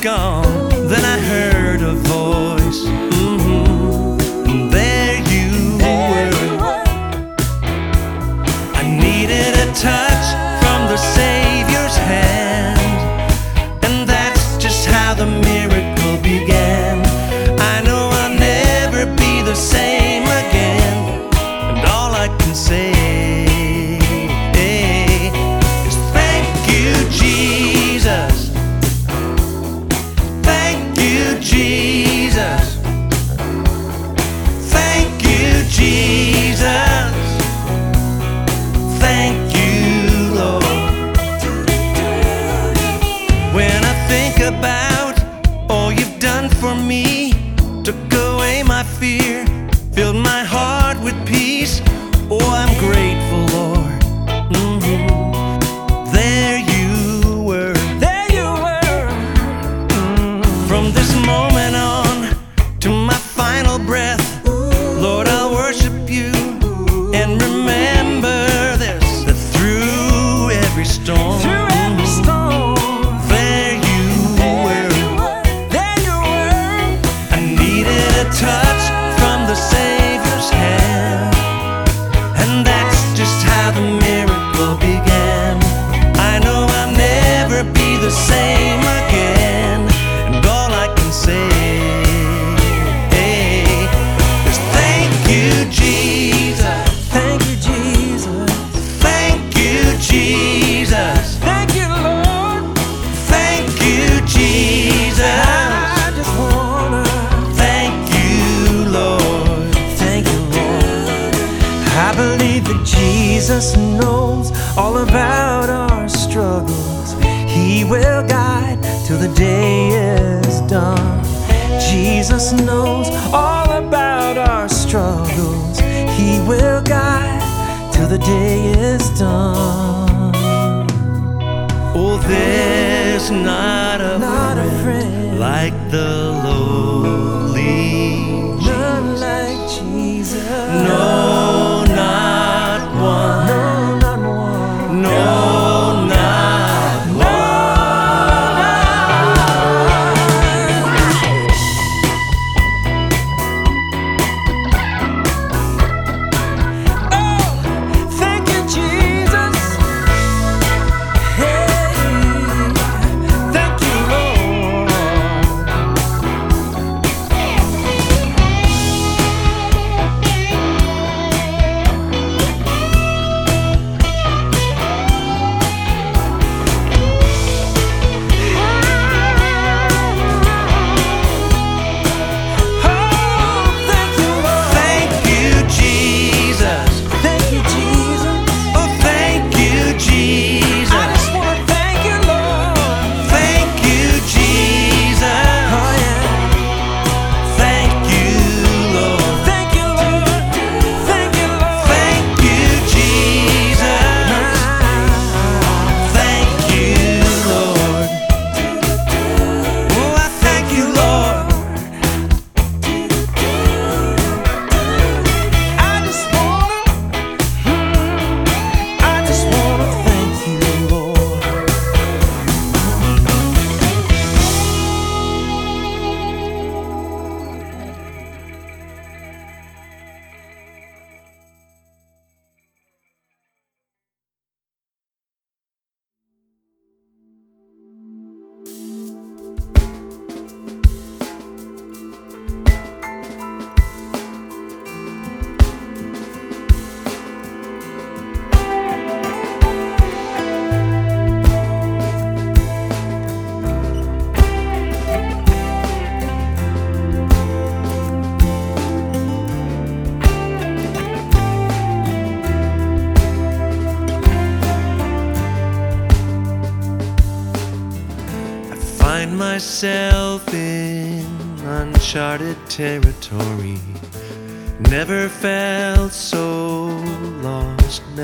gone. Then I heard. you, Jesus. day is done. Oh, there's not a, not friend, a friend like the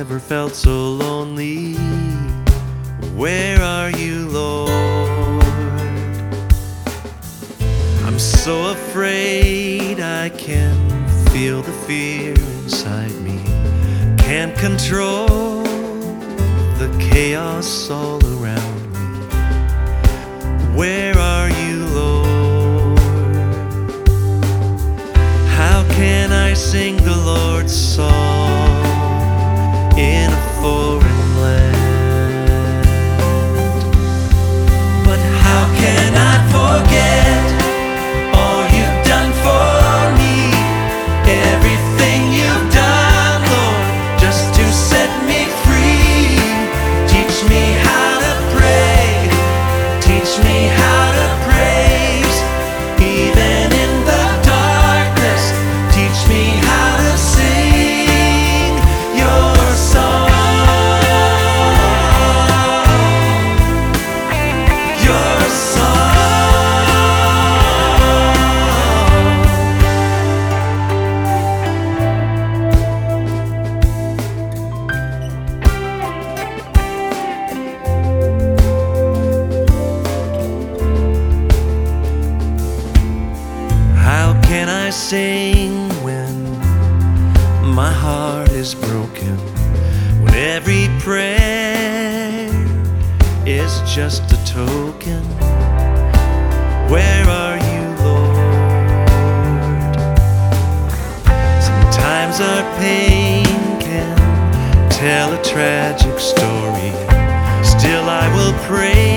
never felt so lonely. Where are you, Lord? I'm so afraid I can feel the fear inside me. Can't control the chaos all around me. Where are you, Lord? How can I sing the Lord's song? forget. our pain can tell a tragic story. Still, I will pray.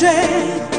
Péchés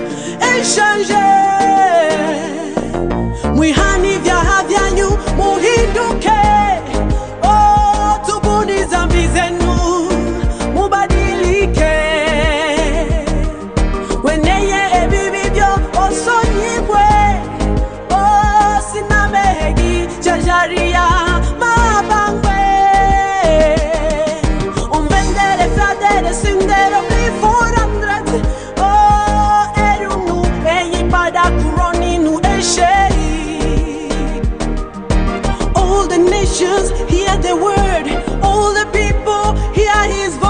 All the nations hear the word. All the people hear his voice.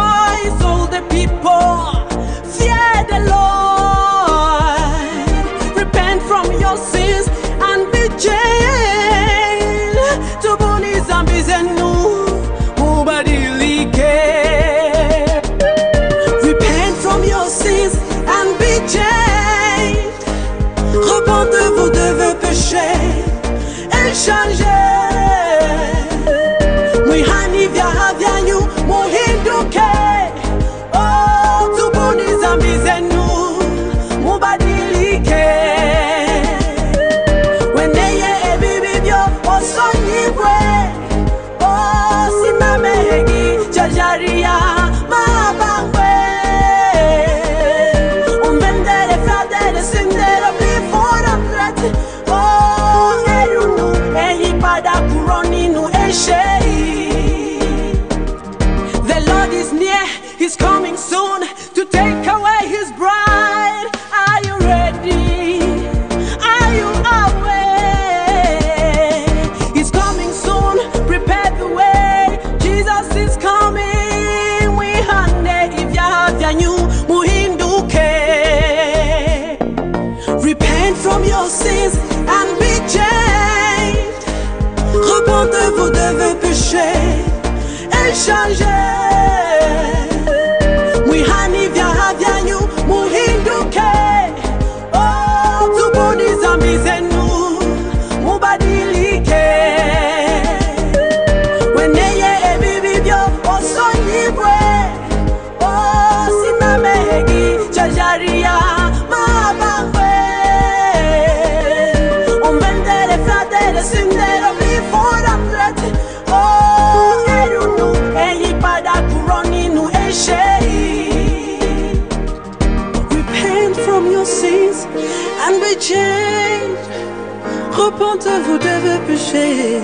Repentez-vous de vos péchés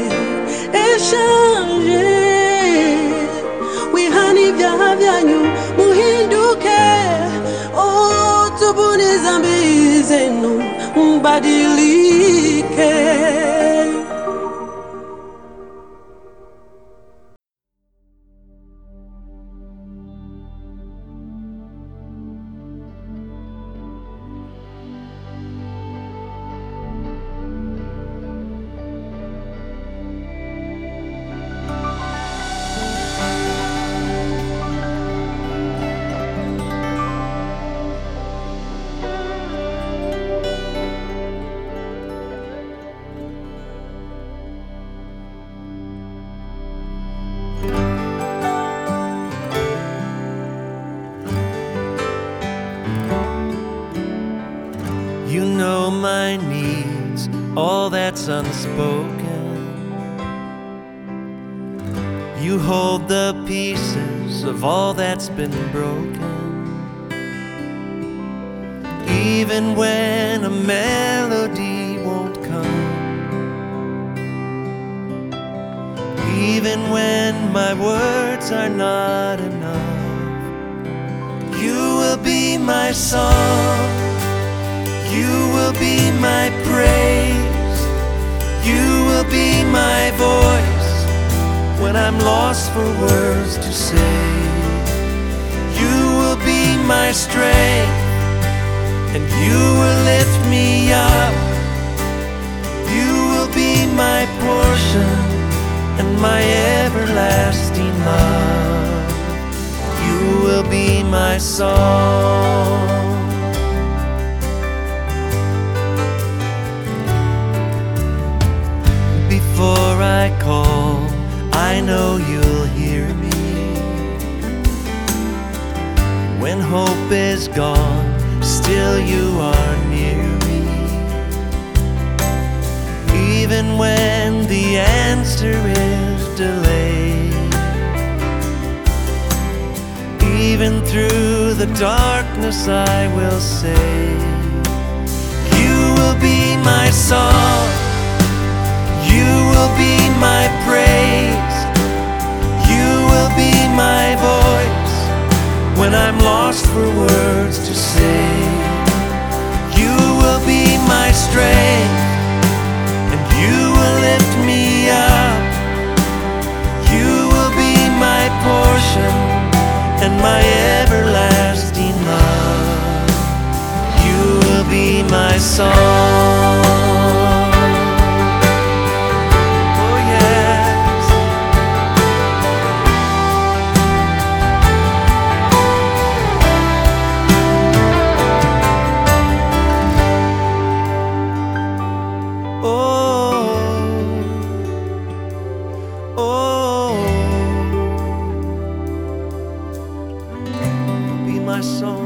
et changez. Wihani vyaha vyanyu muhinduke. Oh, tubuni dhambi zenu mbadilike. My needs, all that's unspoken. You hold the pieces of all that's been broken. Even when a melody won't come. Even when my words are not enough. You will be my song. You will be my praise. You will be my voice when I'm lost for words to say. You will be my strength and you will lift me up. You will be my portion and my everlasting love. You will be my song. I call, I know you'll hear me. When hope is gone, still you are near me. Even when the answer is delayed, even through the darkness, I will say, You will be my song. You will be my praise. song.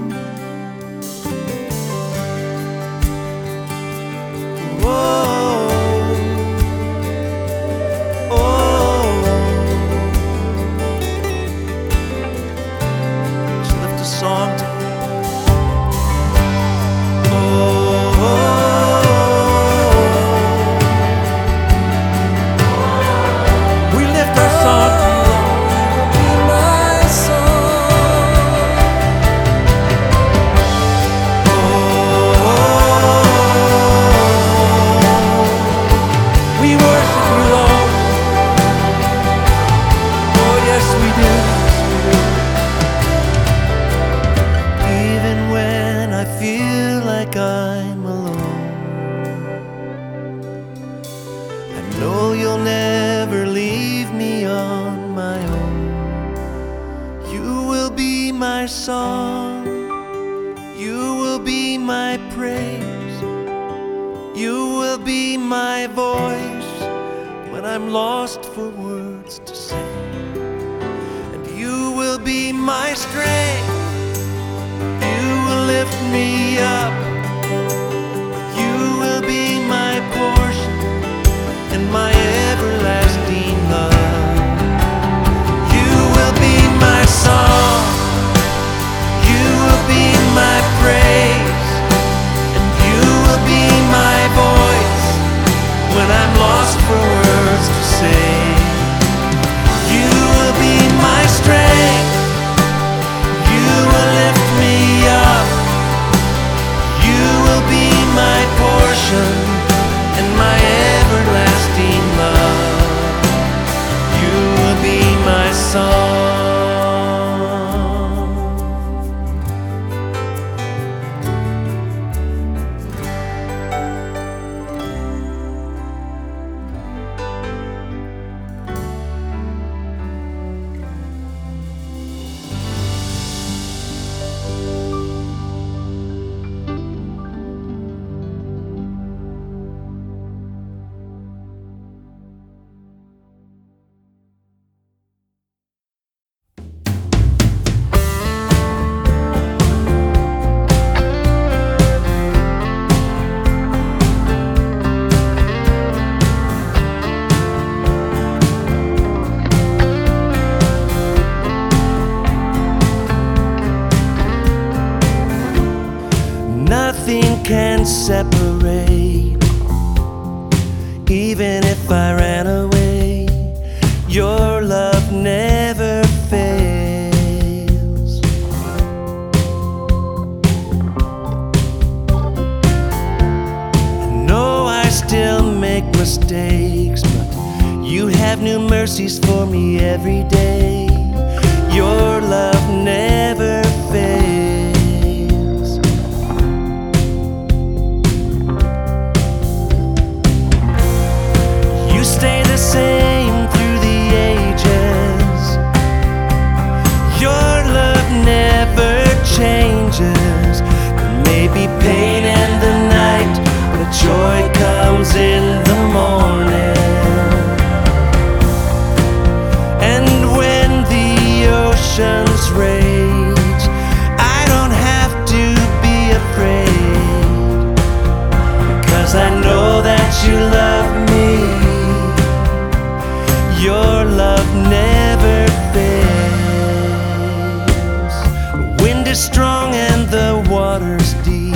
ocean mistakes, but you have new mercies for me every day. Your love never fails. You stay the same through the ages. Your love never changes. Maybe pain and the night, but joy comes in the morning. love never fails. The wind is strong and the water's deep.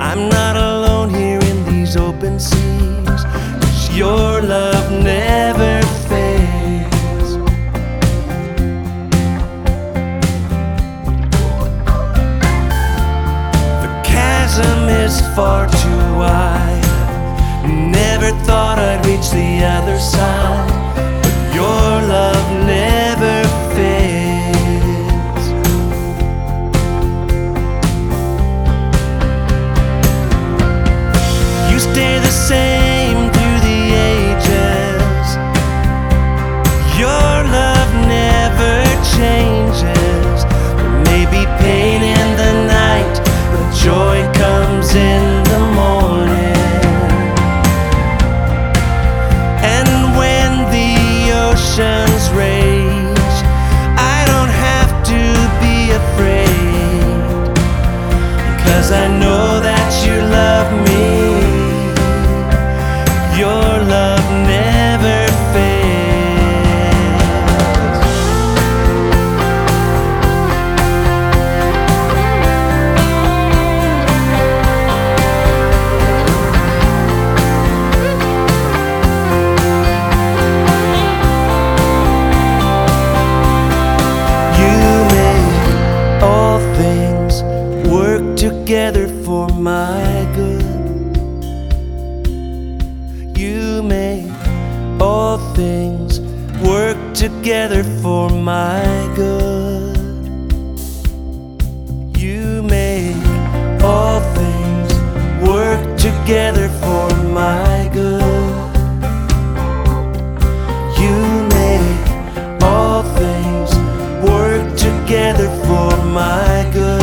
I'm not alone here in these open seas. Cause your love never fails. The chasm is far too wide. Never thought I'd reach the other side. Things work together for my good. You make all things work together for my good. You make all things work together for my together for my good.